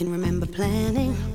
can remember planning.